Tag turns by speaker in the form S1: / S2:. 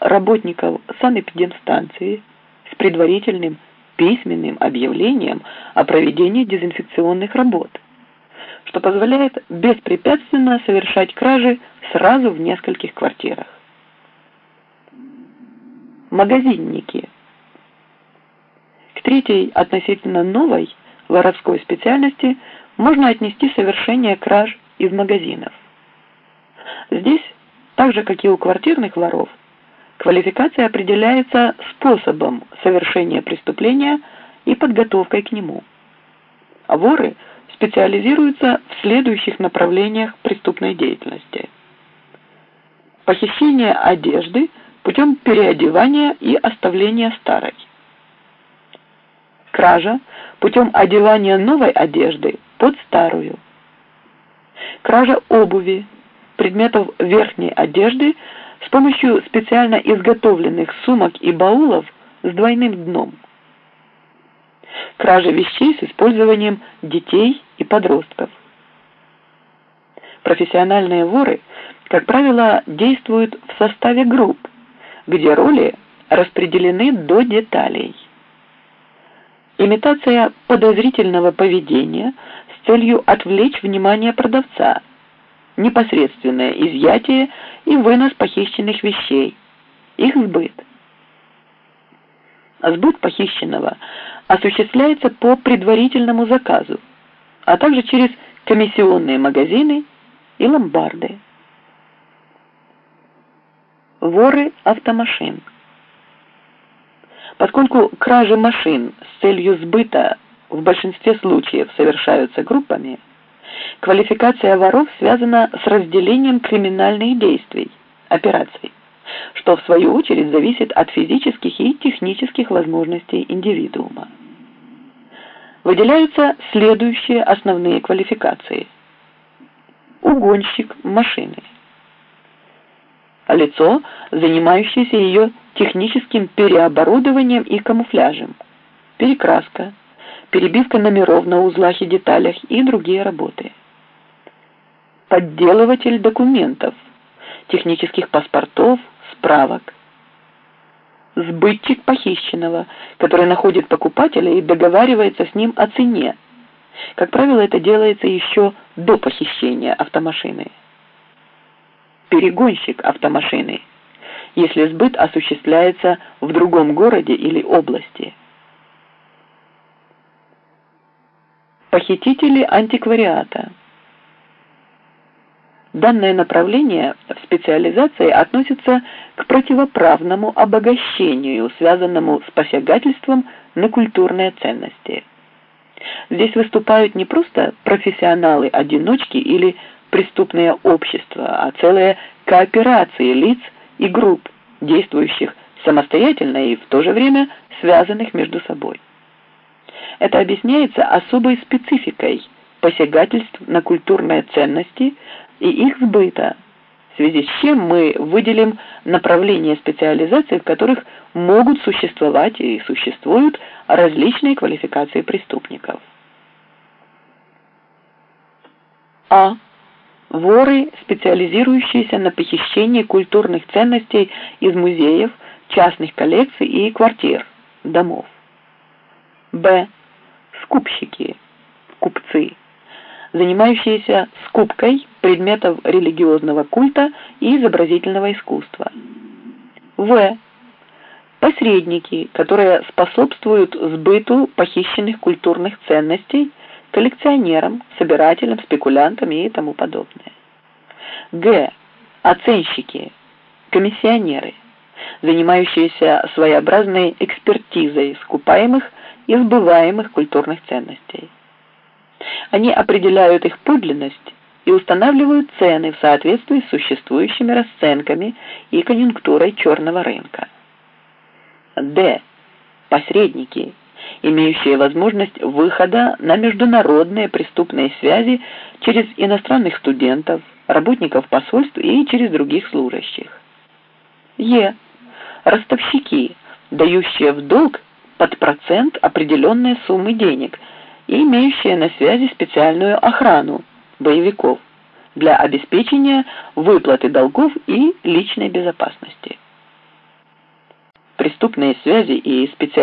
S1: работников санэпидемстанции с предварительным письменным объявлением о проведении дезинфекционных работ, что позволяет беспрепятственно совершать кражи сразу в нескольких квартирах. Магазинники. К третьей относительно новой воровской специальности можно отнести совершение краж из магазинов. Здесь, так же как и у квартирных воров, Квалификация определяется способом совершения преступления и подготовкой к нему. Воры специализируются в следующих направлениях преступной деятельности. Похищение одежды путем переодевания и оставления старой. Кража путем одевания новой одежды под старую. Кража обуви, предметов верхней одежды с помощью специально изготовленных сумок и баулов с двойным дном. Кража вещей с использованием детей и подростков. Профессиональные воры, как правило, действуют в составе групп, где роли распределены до деталей. Имитация подозрительного поведения с целью отвлечь внимание продавца – непосредственное изъятие и вынос похищенных вещей, их сбыт. Сбыт похищенного осуществляется по предварительному заказу, а также через комиссионные магазины и ломбарды. Воры автомашин. Поскольку кражи машин с целью сбыта в большинстве случаев совершаются группами, Квалификация воров связана с разделением криминальных действий, операций, что в свою очередь зависит от физических и технических возможностей индивидуума. Выделяются следующие основные квалификации. Угонщик машины. Лицо, занимающееся ее техническим переоборудованием и камуфляжем. Перекраска перебивка номеров на узлах и деталях и другие работы. Подделыватель документов, технических паспортов, справок. Сбытчик похищенного, который находит покупателя и договаривается с ним о цене. Как правило, это делается еще до похищения автомашины. Перегонщик автомашины, если сбыт осуществляется в другом городе или области. Похитители антиквариата. Данное направление в специализации относится к противоправному обогащению, связанному с посягательством на культурные ценности. Здесь выступают не просто профессионалы-одиночки или преступные общества, а целые кооперации лиц и групп, действующих самостоятельно и в то же время связанных между собой. Это объясняется особой спецификой посягательств на культурные ценности и их сбыта, в связи с чем мы выделим направления специализации, в которых могут существовать и существуют различные квалификации преступников. А. Воры, специализирующиеся на похищении культурных ценностей из музеев, частных коллекций и квартир, домов. Б скупщики, купцы, занимающиеся скупкой предметов религиозного культа и изобразительного искусства. В. Посредники, которые способствуют сбыту похищенных культурных ценностей коллекционерам, собирателям, спекулянтам и тому подобное. Г. Оценщики, комиссионеры, занимающиеся своеобразной экспертизой скупаемых и сбываемых культурных ценностей. Они определяют их подлинность и устанавливают цены в соответствии с существующими расценками и конъюнктурой черного рынка. Д. Посредники, имеющие возможность выхода на международные преступные связи через иностранных студентов, работников посольств и через других служащих. Е. Ростовщики, дающие в долг под процент определенные суммы денег и имеющие на связи специальную охрану боевиков для обеспечения выплаты долгов и личной безопасности. Преступные связи и специалисты